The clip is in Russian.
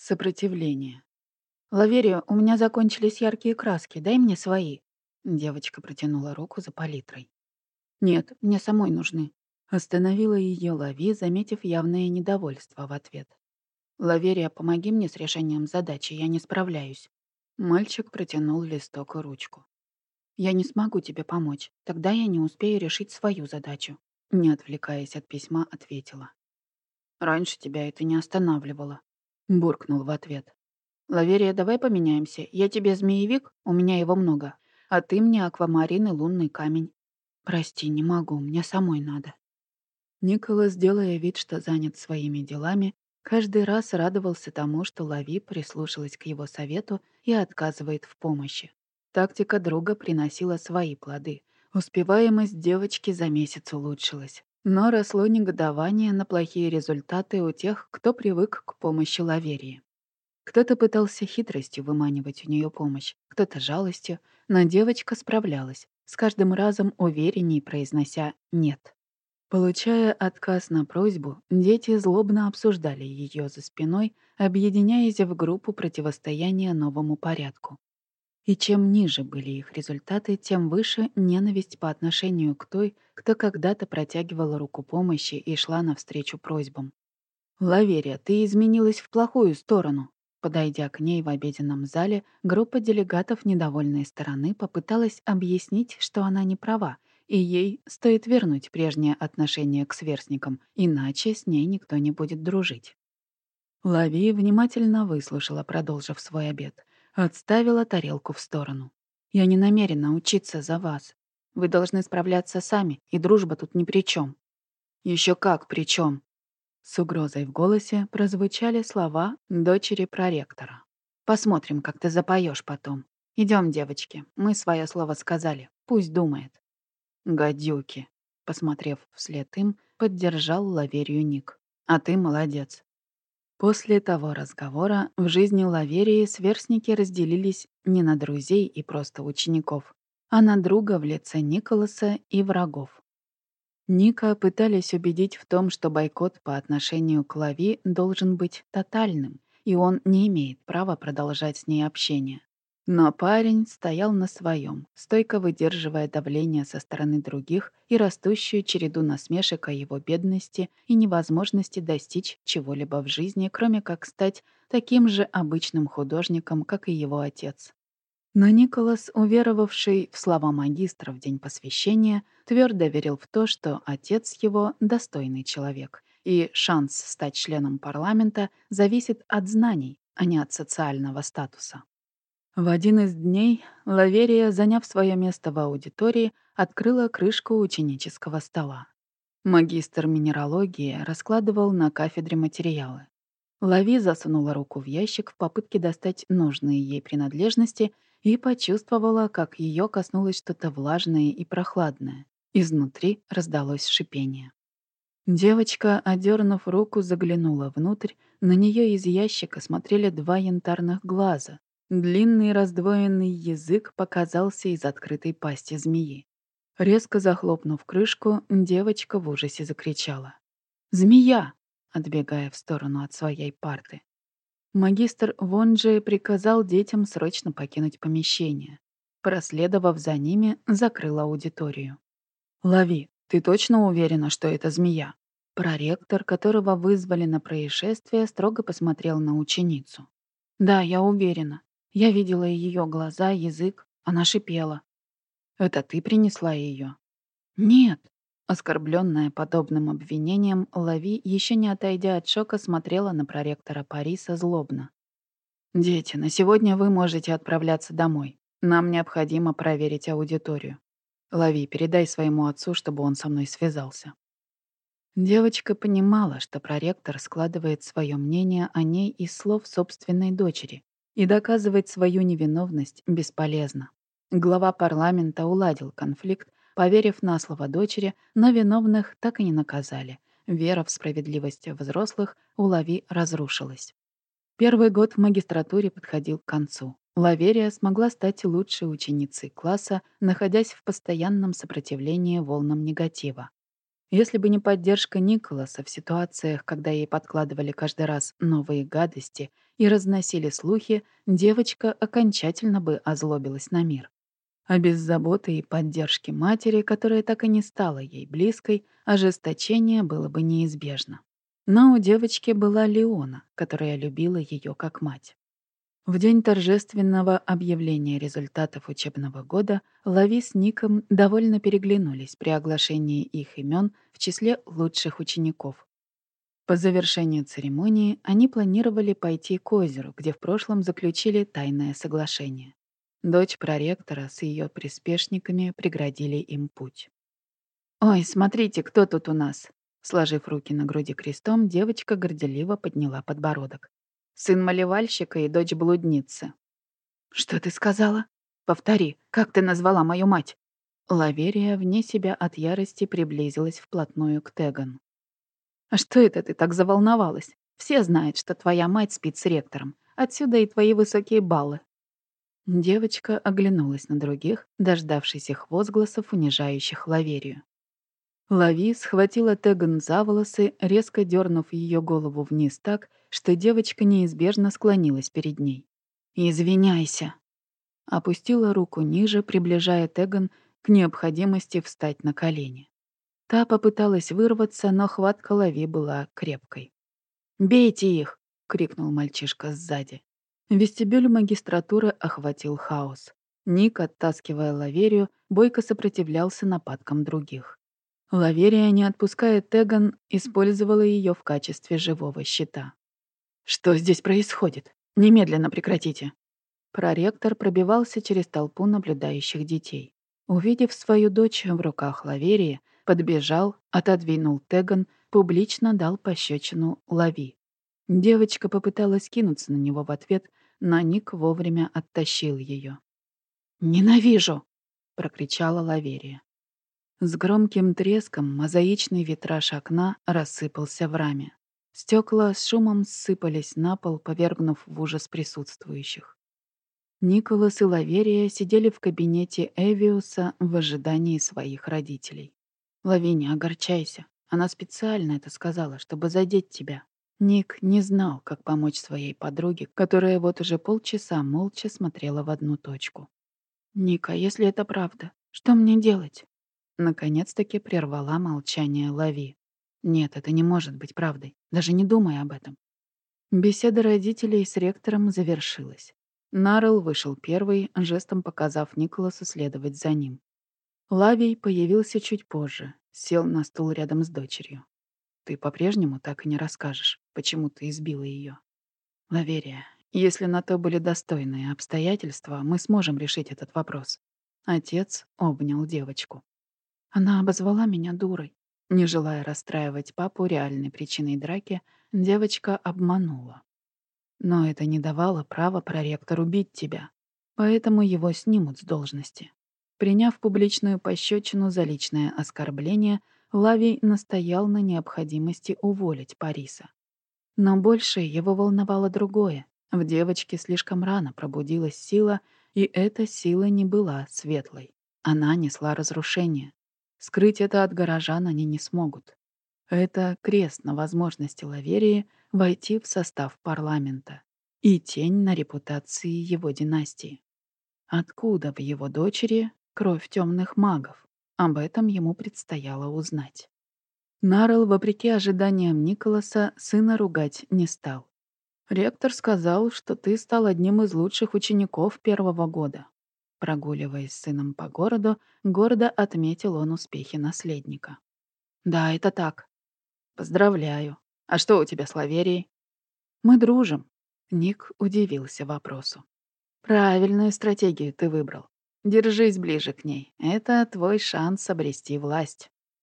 Сопротивление. «Лаверия, у меня закончились яркие краски, дай мне свои». Девочка протянула руку за палитрой. «Нет, мне самой нужны». Остановила ее Лави, заметив явное недовольство в ответ. «Лаверия, помоги мне с решением задачи, я не справляюсь». Мальчик протянул листок и ручку. «Я не смогу тебе помочь, тогда я не успею решить свою задачу», не отвлекаясь от письма, ответила. «Раньше тебя это не останавливало», — буркнул в ответ. «Лаверия, давай поменяемся. Я тебе змеевик, у меня его много, а ты мне аквамарин и лунный камень». «Прости, не могу, мне самой надо». Николас, делая вид, что занят своими делами, каждый раз радовался тому, что Лави прислушалась к его совету и отказывает в помощи. Тактика друга приносила свои плоды. Успеваемость девочки за месяц улучшилась. Но росло негодование на плохие результаты у тех, кто привык к помощи Лаверии. Кто-то пытался хитростью выманивать у нее помощь, кто-то жалостью, но девочка справлялась, с каждым разом уверенней произнося «нет». Получая отказ на просьбу, дети злобно обсуждали ее за спиной, объединяясь в группу противостояния новому порядку. И чем ниже были их результаты, тем выше ненависть по отношению к той, кто когда-то протягивала руку помощи и шла навстречу просьбам. «Лаверия, ты изменилась в плохую сторону». Подойдя к ней в обеденном зале, группа делегатов недовольной стороны попыталась объяснить, что она не права, и ей стоит вернуть прежнее отношение к сверстникам, иначе с ней никто не будет дружить. Лави внимательно выслушала, продолжив свой обед. Отставила тарелку в сторону. «Я не намерена учиться за вас. Вы должны справляться сами, и дружба тут ни при чем. Еще как при чем. С угрозой в голосе прозвучали слова дочери проректора. «Посмотрим, как ты запоешь потом. Идем, девочки, мы свое слово сказали. Пусть думает». «Гадюки», — посмотрев вслед им, поддержал Лаверию Ник. «А ты молодец. После того разговора в жизни Лаверии сверстники разделились не на друзей и просто учеников, а на друга в лице Николаса и врагов. Ника пытались убедить в том, что бойкот по отношению к Лави должен быть тотальным, и он не имеет права продолжать с ней общение. Но парень стоял на своем, стойко выдерживая давление со стороны других и растущую череду насмешек о его бедности и невозможности достичь чего-либо в жизни, кроме как стать таким же обычным художником, как и его отец. Но Николас, уверовавший в слова магистра в день посвящения, твердо верил в то, что отец его — достойный человек, и шанс стать членом парламента зависит от знаний, а не от социального статуса. В один из дней Лаверия, заняв свое место в аудитории, открыла крышку ученического стола. Магистр минералогии раскладывал на кафедре материалы. Лави засунула руку в ящик в попытке достать нужные ей принадлежности и почувствовала, как ее коснулось что-то влажное и прохладное. Изнутри раздалось шипение. Девочка, одернув руку, заглянула внутрь. На нее из ящика смотрели два янтарных глаза, Длинный раздвоенный язык показался из открытой пасти змеи. Резко захлопнув крышку, девочка в ужасе закричала. «Змея!» — отбегая в сторону от своей парты. Магистр Вонджи приказал детям срочно покинуть помещение. Проследовав за ними, закрыл аудиторию. «Лови, ты точно уверена, что это змея?» Проректор, которого вызвали на происшествие, строго посмотрел на ученицу. «Да, я уверена. Я видела ее глаза, язык. Она шипела. «Это ты принесла ее? «Нет». Оскорбленная подобным обвинением, Лави, еще не отойдя от шока, смотрела на проректора Париса злобно. «Дети, на сегодня вы можете отправляться домой. Нам необходимо проверить аудиторию. Лави, передай своему отцу, чтобы он со мной связался». Девочка понимала, что проректор складывает свое мнение о ней из слов собственной дочери, и доказывать свою невиновность бесполезно. Глава парламента уладил конфликт, поверив на слово дочери, но виновных так и не наказали. Вера в справедливость взрослых у Лави разрушилась. Первый год в магистратуре подходил к концу. Лаверия смогла стать лучшей ученицей класса, находясь в постоянном сопротивлении волнам негатива. Если бы не поддержка Николаса в ситуациях, когда ей подкладывали каждый раз новые гадости и разносили слухи, девочка окончательно бы озлобилась на мир. А без заботы и поддержки матери, которая так и не стала ей близкой, ожесточение было бы неизбежно. Но у девочки была Леона, которая любила ее как мать. В день торжественного объявления результатов учебного года Лави с Ником довольно переглянулись при оглашении их имен в числе лучших учеников. По завершению церемонии они планировали пойти к озеру, где в прошлом заключили тайное соглашение. Дочь проректора с ее приспешниками преградили им путь. «Ой, смотрите, кто тут у нас!» Сложив руки на груди крестом, девочка горделиво подняла подбородок сын малевальщика и дочь блудницы. «Что ты сказала? Повтори, как ты назвала мою мать?» Лаверия вне себя от ярости приблизилась вплотную к Теган. «А что это ты так заволновалась? Все знают, что твоя мать спит с ректором. Отсюда и твои высокие баллы». Девочка оглянулась на других, дождавшись их возгласов, унижающих Лаверию. Лави схватила Теган за волосы, резко дернув ее голову вниз так, что девочка неизбежно склонилась перед ней. «Извиняйся!» Опустила руку ниже, приближая Теган к необходимости встать на колени. Та попыталась вырваться, но хватка Лави была крепкой. «Бейте их!» — крикнул мальчишка сзади. Вестибюль магистратуры охватил хаос. Ник, оттаскивая Лаверию, бойко сопротивлялся нападкам других. Лаверия, не отпуская Теган, использовала ее в качестве живого щита. «Что здесь происходит? Немедленно прекратите!» Проректор пробивался через толпу наблюдающих детей. Увидев свою дочь в руках Лаверии, подбежал, отодвинул Теган, публично дал пощечину Лави. Девочка попыталась кинуться на него в ответ, но Ник вовремя оттащил ее. «Ненавижу!» — прокричала Лаверия. С громким треском мозаичный витраж окна рассыпался в раме. Стекла с шумом сыпались на пол, повергнув в ужас присутствующих. Николас и Лаверия сидели в кабинете Эвиуса в ожидании своих родителей. «Лавиния, огорчайся. Она специально это сказала, чтобы задеть тебя». Ник не знал, как помочь своей подруге, которая вот уже полчаса молча смотрела в одну точку. «Ника, если это правда, что мне делать?» Наконец-таки прервала молчание Лави. Нет, это не может быть правдой. Даже не думай об этом. Беседа родителей с ректором завершилась. Нарл вышел первый, жестом показав Николасу следовать за ним. Лавий появился чуть позже, сел на стул рядом с дочерью. «Ты по-прежнему так и не расскажешь, почему ты избила ее. «Лаверия, если на то были достойные обстоятельства, мы сможем решить этот вопрос». Отец обнял девочку. Она обозвала меня дурой. Не желая расстраивать папу реальной причиной драки, девочка обманула. Но это не давало права проректору бить тебя, поэтому его снимут с должности. Приняв публичную пощечину за личное оскорбление, Лавий настоял на необходимости уволить Париса. Но больше его волновало другое. В девочке слишком рано пробудилась сила, и эта сила не была светлой. Она несла разрушение. Скрыть это от горожан они не смогут. Это крест на возможности Лаверии войти в состав парламента и тень на репутации его династии. Откуда в его дочери кровь темных магов? Об этом ему предстояло узнать. Нарл, вопреки ожиданиям Николаса, сына ругать не стал. «Ректор сказал, что ты стал одним из лучших учеников первого года. Прогуливаясь с сыном по городу, гордо отметил он успехи наследника. «Да, это так. Поздравляю. А что у тебя с Лаверией?» «Мы дружим». Ник удивился вопросу. «Правильную стратегию ты выбрал. Держись ближе к ней. Это твой шанс обрести власть».